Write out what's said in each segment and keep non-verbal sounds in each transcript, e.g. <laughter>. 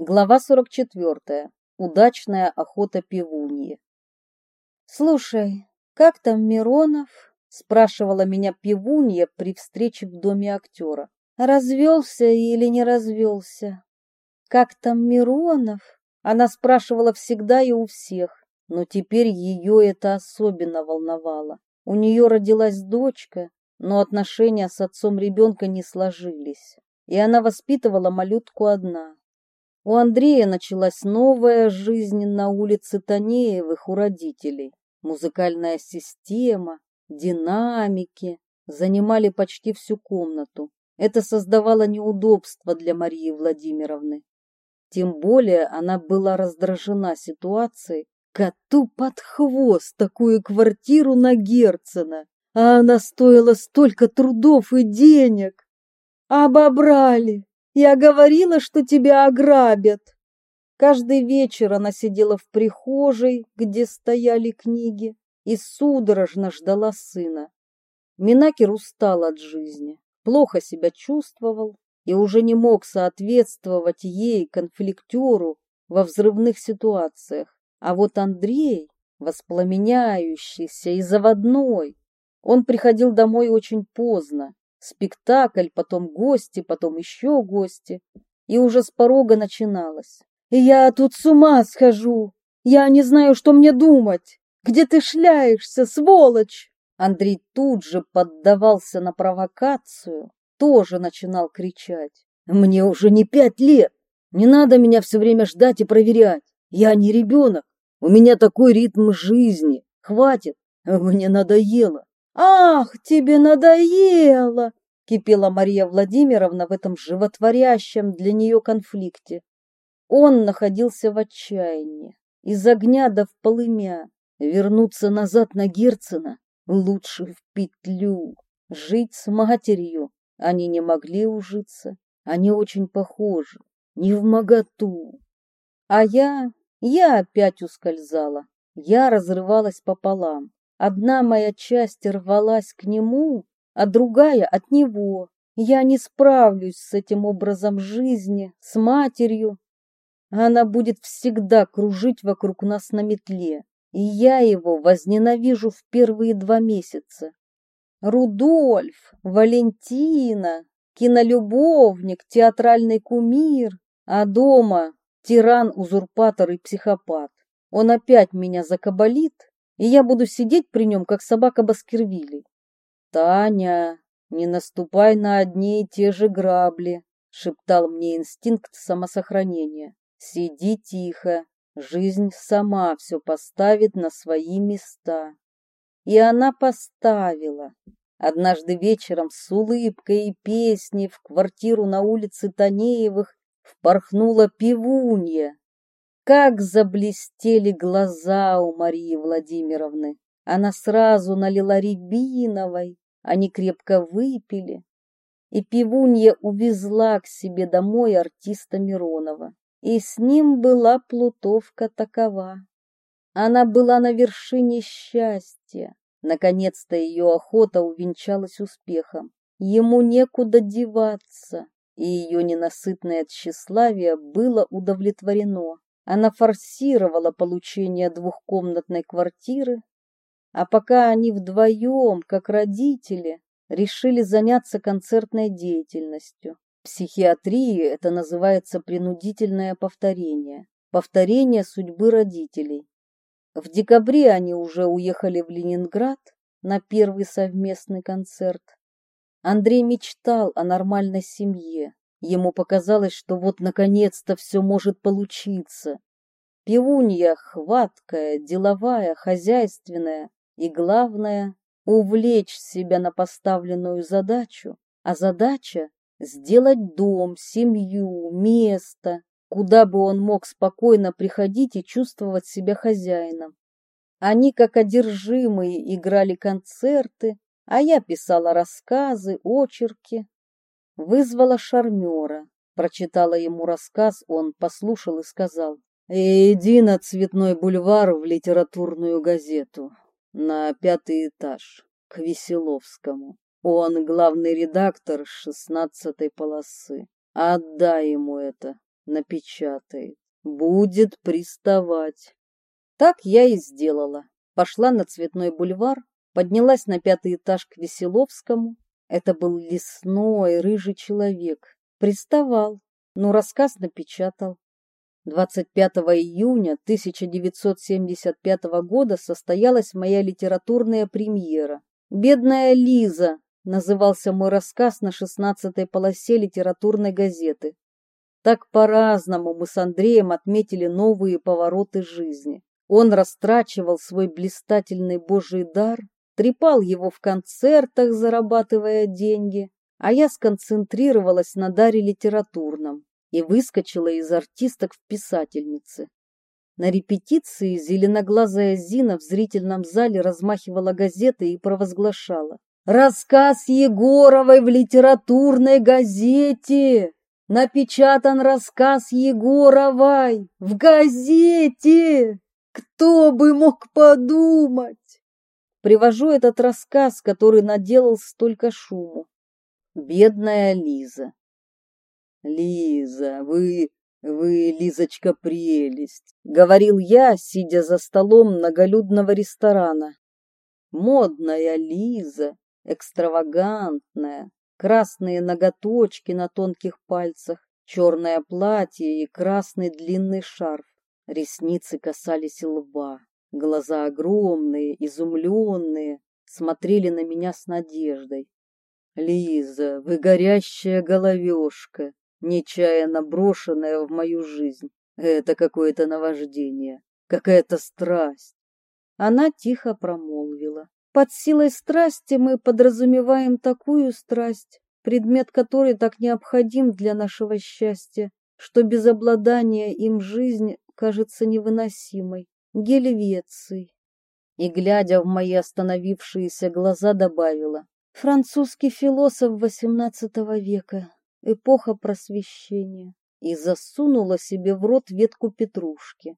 Глава 44. Удачная охота пивуньи. «Слушай, как там Миронов?» — спрашивала меня пивунья при встрече в доме актера. «Развелся или не развелся?» «Как там Миронов?» Она спрашивала всегда и у всех, но теперь ее это особенно волновало. У нее родилась дочка, но отношения с отцом ребенка не сложились, и она воспитывала малютку одна. У Андрея началась новая жизнь на улице Танеевых у родителей. Музыкальная система, динамики занимали почти всю комнату. Это создавало неудобства для Марии Владимировны. Тем более она была раздражена ситуацией. Коту под хвост такую квартиру на Герцена, а она стоила столько трудов и денег. Обобрали, я говорила, что тебя ограбят. Каждый вечер она сидела в прихожей, где стояли книги, и судорожно ждала сына. Минакер устал от жизни, плохо себя чувствовал и уже не мог соответствовать ей, конфликтеру, во взрывных ситуациях. А вот Андрей, воспламеняющийся и заводной, он приходил домой очень поздно, Спектакль, потом гости, потом еще гости. И уже с порога начиналось. «Я тут с ума схожу! Я не знаю, что мне думать! Где ты шляешься, сволочь?» Андрей тут же поддавался на провокацию, тоже начинал кричать. «Мне уже не пять лет! Не надо меня все время ждать и проверять! Я не ребенок! У меня такой ритм жизни! Хватит! Мне надоело! «Ах, тебе надоело!» — кипела Мария Владимировна в этом животворящем для нее конфликте. Он находился в отчаянии, из огня до в полымя. Вернуться назад на Герцена лучше в петлю. Жить с матерью они не могли ужиться. Они очень похожи, не в моготу. А я, я опять ускользала. Я разрывалась пополам. Одна моя часть рвалась к нему, а другая от него. Я не справлюсь с этим образом жизни, с матерью. Она будет всегда кружить вокруг нас на метле, и я его возненавижу в первые два месяца. Рудольф, Валентина, кинолюбовник, театральный кумир, а дома тиран, узурпатор и психопат. Он опять меня закабалит, и я буду сидеть при нем, как собака Баскервилей. Таня, не наступай на одни и те же грабли, шептал мне инстинкт самосохранения. Сиди тихо, жизнь сама все поставит на свои места. И она поставила. Однажды вечером с улыбкой и песней в квартиру на улице Танеевых впорхнула пивунья, как заблестели глаза у Марии Владимировны! Она сразу налила рябиновой, они крепко выпили, и пивунья увезла к себе домой артиста Миронова. И с ним была плутовка такова. Она была на вершине счастья. Наконец-то ее охота увенчалась успехом. Ему некуда деваться, и ее ненасытное тщеславие было удовлетворено. Она форсировала получение двухкомнатной квартиры, а пока они вдвоем, как родители, решили заняться концертной деятельностью. В психиатрии это называется принудительное повторение. Повторение судьбы родителей. В декабре они уже уехали в Ленинград на первый совместный концерт. Андрей мечтал о нормальной семье, Ему показалось, что вот наконец-то все может получиться. Пивунья хваткая, деловая, хозяйственная и, главное, увлечь себя на поставленную задачу, а задача — сделать дом, семью, место, куда бы он мог спокойно приходить и чувствовать себя хозяином. Они, как одержимые, играли концерты, а я писала рассказы, очерки, Вызвала шармера, прочитала ему рассказ, он послушал и сказал, «Иди на Цветной бульвар в литературную газету, на пятый этаж, к Веселовскому. Он главный редактор шестнадцатой полосы. Отдай ему это. напечатает, будет приставать. Так я и сделала. Пошла на Цветной бульвар, поднялась на пятый этаж к Веселовскому. Это был лесной, рыжий человек. Приставал, но рассказ напечатал. 25 июня 1975 года состоялась моя литературная премьера. «Бедная Лиза» назывался мой рассказ на шестнадцатой полосе литературной газеты. Так по-разному мы с Андреем отметили новые повороты жизни. Он растрачивал свой блистательный божий дар, трепал его в концертах, зарабатывая деньги, а я сконцентрировалась на даре литературном и выскочила из артисток в писательницы. На репетиции зеленоглазая Зина в зрительном зале размахивала газетой и провозглашала. «Рассказ Егоровой в литературной газете! Напечатан рассказ Егоровой в газете! Кто бы мог подумать!» Привожу этот рассказ, который наделал столько шуму. Бедная Лиза. «Лиза, вы... вы, Лизочка, прелесть!» — говорил я, сидя за столом многолюдного ресторана. Модная Лиза, экстравагантная, красные ноготочки на тонких пальцах, черное платье и красный длинный шарф. Ресницы касались лба, глаза огромные, изумленные, смотрели на меня с надеждой. «Лиза, вы горящая головешка!» нечаянно брошенная в мою жизнь. Это какое-то наваждение, какая-то страсть. Она тихо промолвила. Под силой страсти мы подразумеваем такую страсть, предмет которой так необходим для нашего счастья, что без обладания им жизнь кажется невыносимой. Гельвеций. И, глядя в мои остановившиеся глаза, добавила. Французский философ XVIII века, эпоха просвещения, и засунула себе в рот ветку петрушки.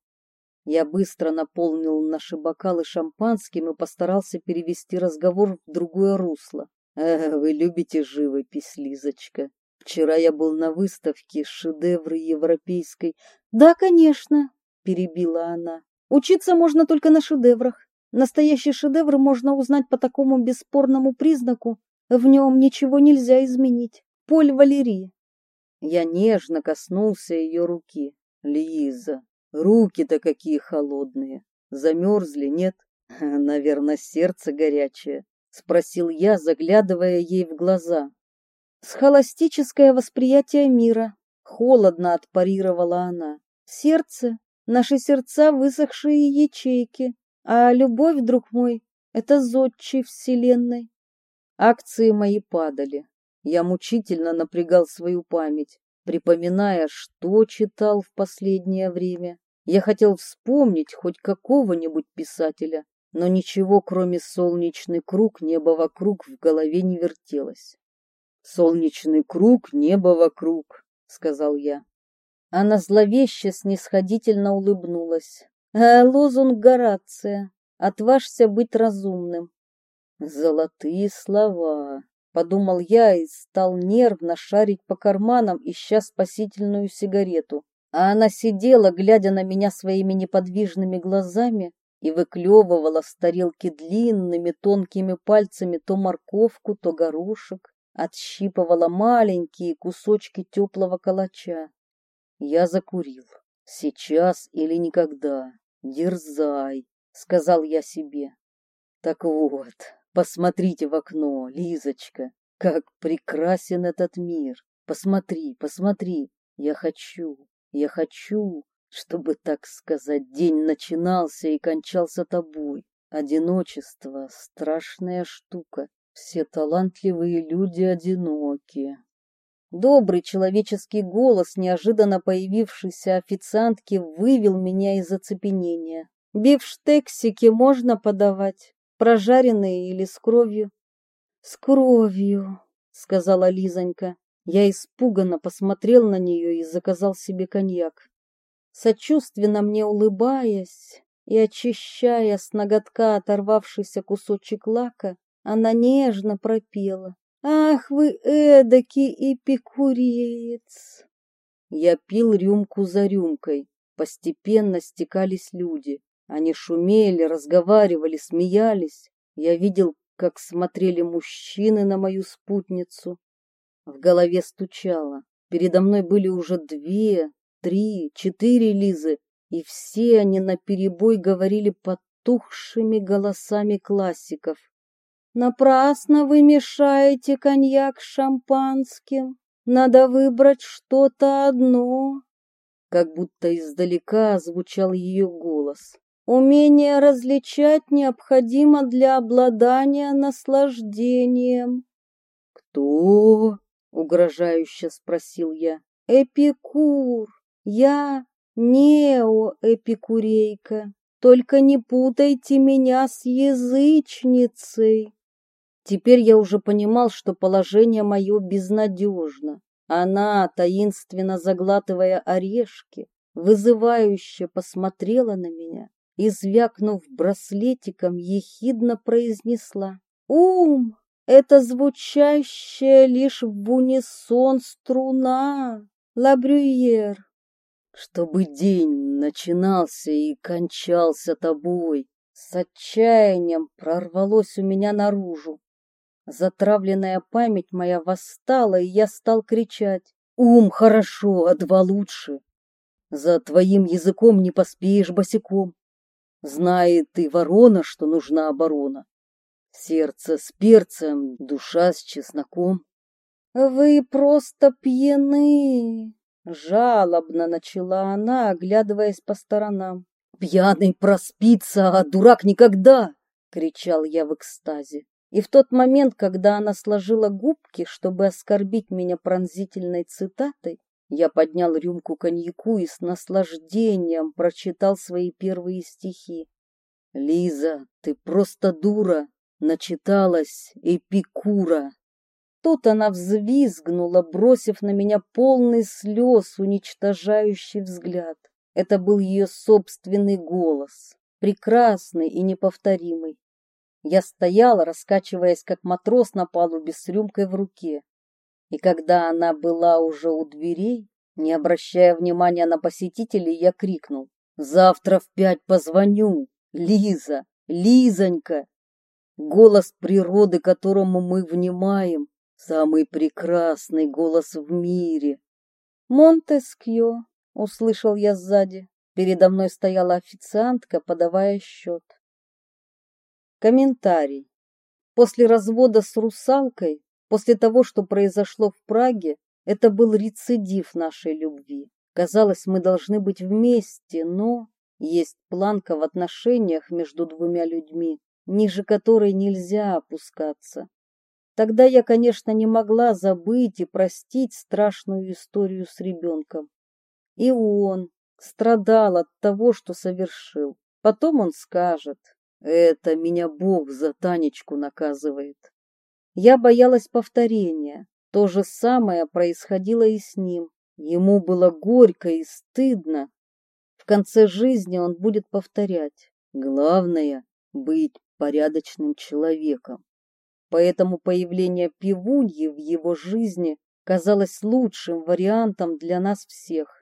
Я быстро наполнил наши бокалы шампанским и постарался перевести разговор в другое русло. «Эх, вы любите живопись, Лизочка. Вчера я был на выставке «Шедевры европейской». «Да, конечно», — перебила она. «Учиться можно только на шедеврах. Настоящий шедевр можно узнать по такому бесспорному признаку. В нем ничего нельзя изменить. Поль Валерий. Я нежно коснулся ее руки. Лиза, руки-то какие холодные. Замерзли, нет? <laughs> Наверное, сердце горячее. Спросил я, заглядывая ей в глаза. Схоластическое восприятие мира. Холодно отпарировала она. Сердце, наши сердца высохшие ячейки. А любовь, друг мой, это зодчий вселенной. Акции мои падали. Я мучительно напрягал свою память, припоминая, что читал в последнее время. Я хотел вспомнить хоть какого-нибудь писателя, но ничего, кроме «Солнечный круг», небо вокруг в голове не вертелось. «Солнечный круг, небо вокруг», — сказал я. Она зловеще снисходительно улыбнулась. «А лозунг Горация. Отважься быть разумным». Золотые слова. Подумал я и стал нервно шарить по карманам, ища спасительную сигарету. А она сидела, глядя на меня своими неподвижными глазами, и выклевывала с тарелки длинными тонкими пальцами то морковку, то горошек, отщипывала маленькие кусочки теплого калача. Я закурил. Сейчас или никогда. Дерзай, сказал я себе. Так вот, Посмотрите в окно, Лизочка, как прекрасен этот мир. Посмотри, посмотри. Я хочу, я хочу, чтобы, так сказать, день начинался и кончался тобой. Одиночество — страшная штука. Все талантливые люди одиноки. Добрый человеческий голос, неожиданно появившийся официантки, вывел меня из оцепенения. «Бифштексики можно подавать?» Прожаренные или с кровью? С кровью, сказала Лизонька. Я испуганно посмотрел на нее и заказал себе коньяк. Сочувственно мне улыбаясь и очищая с ноготка оторвавшийся кусочек лака, она нежно пропела. «Ах вы эдакий эпикуреец!» Я пил рюмку за рюмкой. Постепенно стекались люди. Они шумели, разговаривали, смеялись. Я видел, как смотрели мужчины на мою спутницу. В голове стучало. Передо мной были уже две, три, четыре Лизы, и все они наперебой говорили потухшими голосами классиков. «Напрасно вы мешаете коньяк с шампанским. Надо выбрать что-то одно». Как будто издалека звучал ее голос. Умение различать необходимо для обладания наслаждением. «Кто?» — угрожающе спросил я. «Эпикур. Я неоэпикурейка. Только не путайте меня с язычницей». Теперь я уже понимал, что положение мое безнадежно. Она, таинственно заглатывая орешки, вызывающе посмотрела на меня и, звякнув браслетиком, ехидно произнесла. «Ум — это звучащая лишь в унисон струна, Лабрюер. Чтобы день начинался и кончался тобой, с отчаянием прорвалось у меня наружу. Затравленная память моя восстала, и я стал кричать. «Ум хорошо, а два лучше. За твоим языком не поспеешь босиком. Знает ты, ворона, что нужна оборона. Сердце с перцем, душа с чесноком. Вы просто пьяны, жалобно начала она, оглядываясь по сторонам. Пьяный проспится, а дурак никогда, кричал я в экстазе. И в тот момент, когда она сложила губки, чтобы оскорбить меня пронзительной цитатой, я поднял рюмку коньяку и с наслаждением прочитал свои первые стихи. «Лиза, ты просто дура, начиталась Эпикура». Тут она взвизгнула, бросив на меня полный слез, уничтожающий взгляд. Это был ее собственный голос, прекрасный и неповторимый. Я стояла, раскачиваясь, как матрос на палубе с рюмкой в руке. И когда она была уже у дверей, не обращая внимания на посетителей, я крикнул. «Завтра в пять позвоню! Лиза! Лизонька!» Голос природы, которому мы внимаем, самый прекрасный голос в мире. «Монтескьё!» — услышал я сзади. Передо мной стояла официантка, подавая счет. Комментарий. После развода с русалкой После того, что произошло в Праге, это был рецидив нашей любви. Казалось, мы должны быть вместе, но есть планка в отношениях между двумя людьми, ниже которой нельзя опускаться. Тогда я, конечно, не могла забыть и простить страшную историю с ребенком. И он страдал от того, что совершил. Потом он скажет, это меня Бог за Танечку наказывает. Я боялась повторения. То же самое происходило и с ним. Ему было горько и стыдно. В конце жизни он будет повторять. Главное — быть порядочным человеком. Поэтому появление пивуньи в его жизни казалось лучшим вариантом для нас всех.